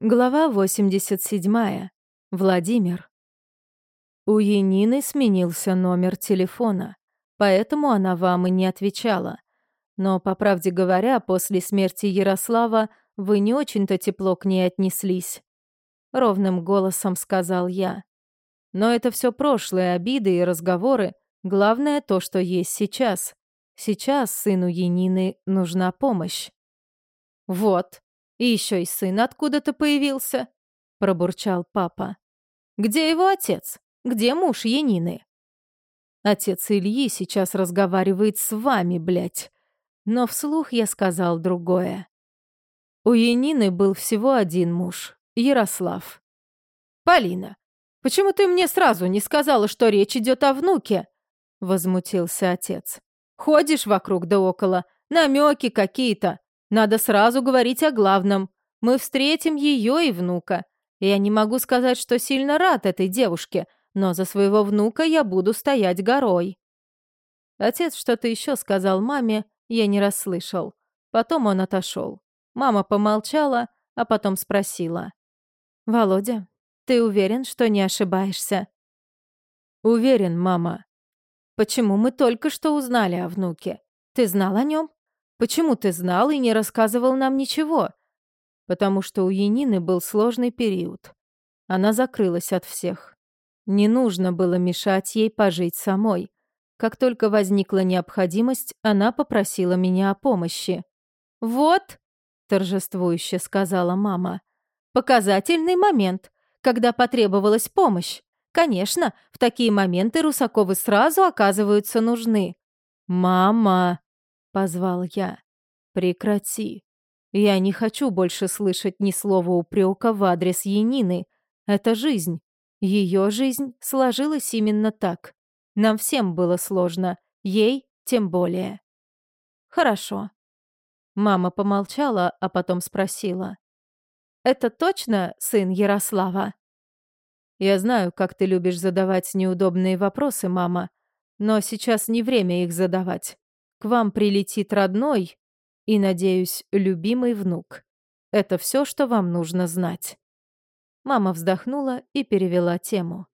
Глава 87. Владимир. У Янины сменился номер телефона, поэтому она вам и не отвечала. Но, по правде говоря, после смерти Ярослава вы не очень-то тепло к ней отнеслись. Ровным голосом сказал я. Но это все прошлые обиды и разговоры. Главное то, что есть сейчас. Сейчас сыну Янины нужна помощь. Вот, и еще и сын откуда-то появился», — пробурчал папа. «Где его отец? Где муж Янины?» «Отец Ильи сейчас разговаривает с вами, блядь». Но вслух я сказал другое. У Янины был всего один муж — Ярослав. «Полина, почему ты мне сразу не сказала, что речь идет о внуке?» — возмутился отец. «Ходишь вокруг да около, намеки какие-то. Надо сразу говорить о главном. Мы встретим ее и внука. Я не могу сказать, что сильно рад этой девушке, но за своего внука я буду стоять горой». Отец что-то еще сказал маме, я не расслышал. Потом он отошел. Мама помолчала, а потом спросила. «Володя, ты уверен, что не ошибаешься?» «Уверен, мама». «Почему мы только что узнали о внуке? Ты знал о нем?» Почему ты знал и не рассказывал нам ничего? Потому что у Янины был сложный период. Она закрылась от всех. Не нужно было мешать ей пожить самой. Как только возникла необходимость, она попросила меня о помощи. «Вот», — торжествующе сказала мама, — «показательный момент, когда потребовалась помощь. Конечно, в такие моменты Русаковы сразу оказываются нужны». «Мама», — позвал я. «Прекрати. Я не хочу больше слышать ни слова упрека в адрес Янины. Это жизнь. Ее жизнь сложилась именно так. Нам всем было сложно, ей тем более». «Хорошо». Мама помолчала, а потом спросила. «Это точно сын Ярослава?» «Я знаю, как ты любишь задавать неудобные вопросы, мама, но сейчас не время их задавать. К вам прилетит родной и, надеюсь, любимый внук. Это все, что вам нужно знать». Мама вздохнула и перевела тему.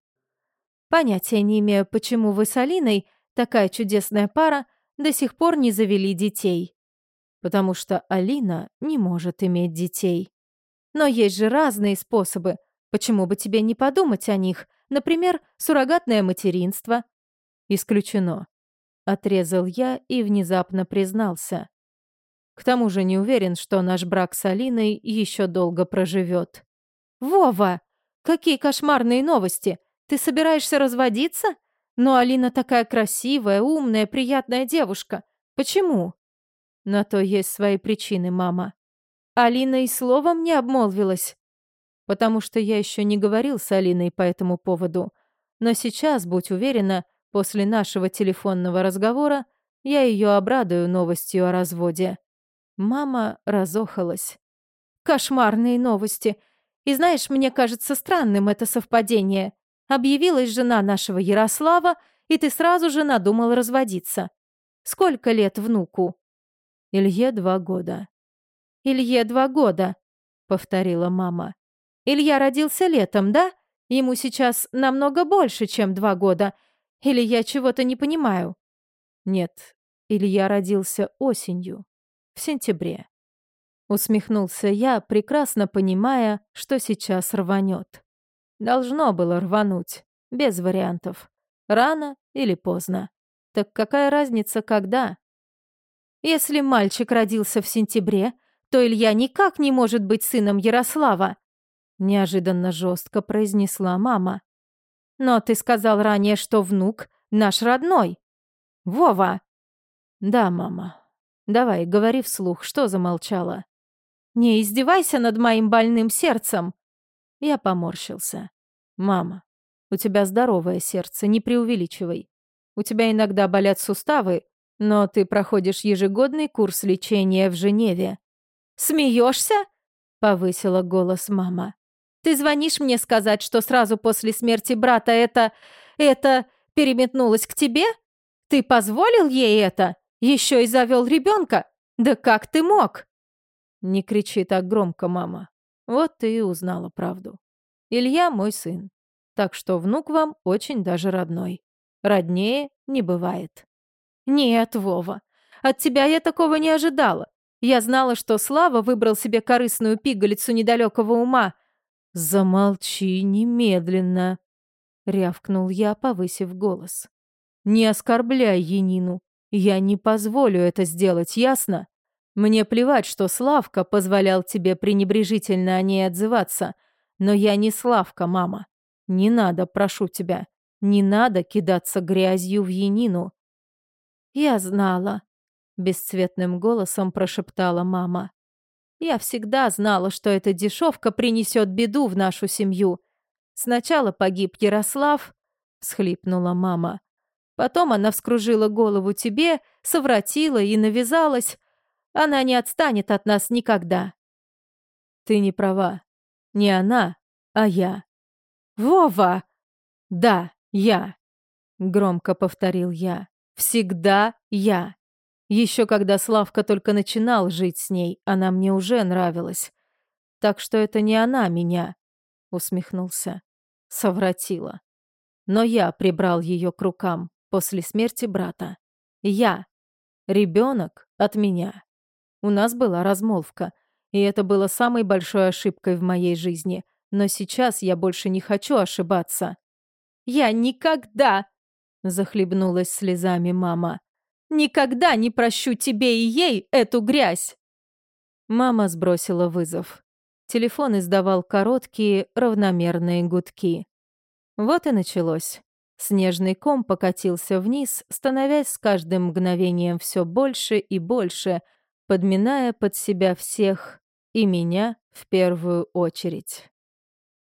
«Понятия не имею, почему вы с Алиной, такая чудесная пара, до сих пор не завели детей. Потому что Алина не может иметь детей. Но есть же разные способы. Почему бы тебе не подумать о них? Например, суррогатное материнство. Исключено. Отрезал я и внезапно признался. К тому же не уверен, что наш брак с Алиной еще долго проживет. «Вова! Какие кошмарные новости! Ты собираешься разводиться? Но Алина такая красивая, умная, приятная девушка. Почему?» На то есть свои причины, мама. Алина и словом не обмолвилась. Потому что я еще не говорил с Алиной по этому поводу. Но сейчас, будь уверена, После нашего телефонного разговора я ее обрадую новостью о разводе. Мама разохалась. Кошмарные новости. И знаешь, мне кажется странным это совпадение. Объявилась жена нашего Ярослава, и ты сразу же надумал разводиться. Сколько лет внуку? Илье два года. Илье два года, повторила мама. Илья родился летом, да? Ему сейчас намного больше, чем два года, или я чего-то не понимаю? Нет, Илья родился осенью, в сентябре. Усмехнулся я, прекрасно понимая, что сейчас рванет. Должно было рвануть, без вариантов. Рано или поздно. Так какая разница, когда? Если мальчик родился в сентябре, то Илья никак не может быть сыном Ярослава, неожиданно жестко произнесла мама. Но ты сказал ранее, что внук наш родной. Вова!» «Да, мама. Давай, говори вслух, что замолчала?» «Не издевайся над моим больным сердцем!» Я поморщился. «Мама, у тебя здоровое сердце, не преувеличивай. У тебя иногда болят суставы, но ты проходишь ежегодный курс лечения в Женеве». «Смеешься?» — повысила голос мама. Ты звонишь мне сказать, что сразу после смерти брата это... это... переметнулось к тебе? Ты позволил ей это? Еще и завел ребенка? Да как ты мог?» «Не кричи так громко, мама. Вот ты и узнала правду. Илья мой сын. Так что внук вам очень даже родной. Роднее не бывает. Нет, Вова, от тебя я такого не ожидала. Я знала, что Слава выбрал себе корыстную пигалицу недалекого ума. Замолчи немедленно, рявкнул я, повысив голос. Не оскорбляй Енину. Я не позволю это сделать, ясно? Мне плевать, что Славка позволял тебе пренебрежительно о ней отзываться, но я не Славка, мама. Не надо, прошу тебя. Не надо кидаться грязью в Янину. Я знала, бесцветным голосом прошептала мама. Я всегда знала, что эта дешевка принесет беду в нашу семью. Сначала погиб Ярослав, схлипнула мама. Потом она вскружила голову тебе, совратила и навязалась. Она не отстанет от нас никогда. Ты не права. Не она, а я. Вова! Да, я. Громко повторил я. Всегда я. Еще когда Славка только начинал жить с ней, она мне уже нравилась. Так что это не она меня, усмехнулся. Совратила. Но я прибрал ее к рукам после смерти брата. Я. Ребенок от меня. У нас была размолвка, и это было самой большой ошибкой в моей жизни. Но сейчас я больше не хочу ошибаться. «Я никогда!» — захлебнулась слезами мама. «Никогда не прощу тебе и ей эту грязь!» Мама сбросила вызов. Телефон издавал короткие, равномерные гудки. Вот и началось. Снежный ком покатился вниз, становясь с каждым мгновением все больше и больше, подминая под себя всех, и меня в первую очередь.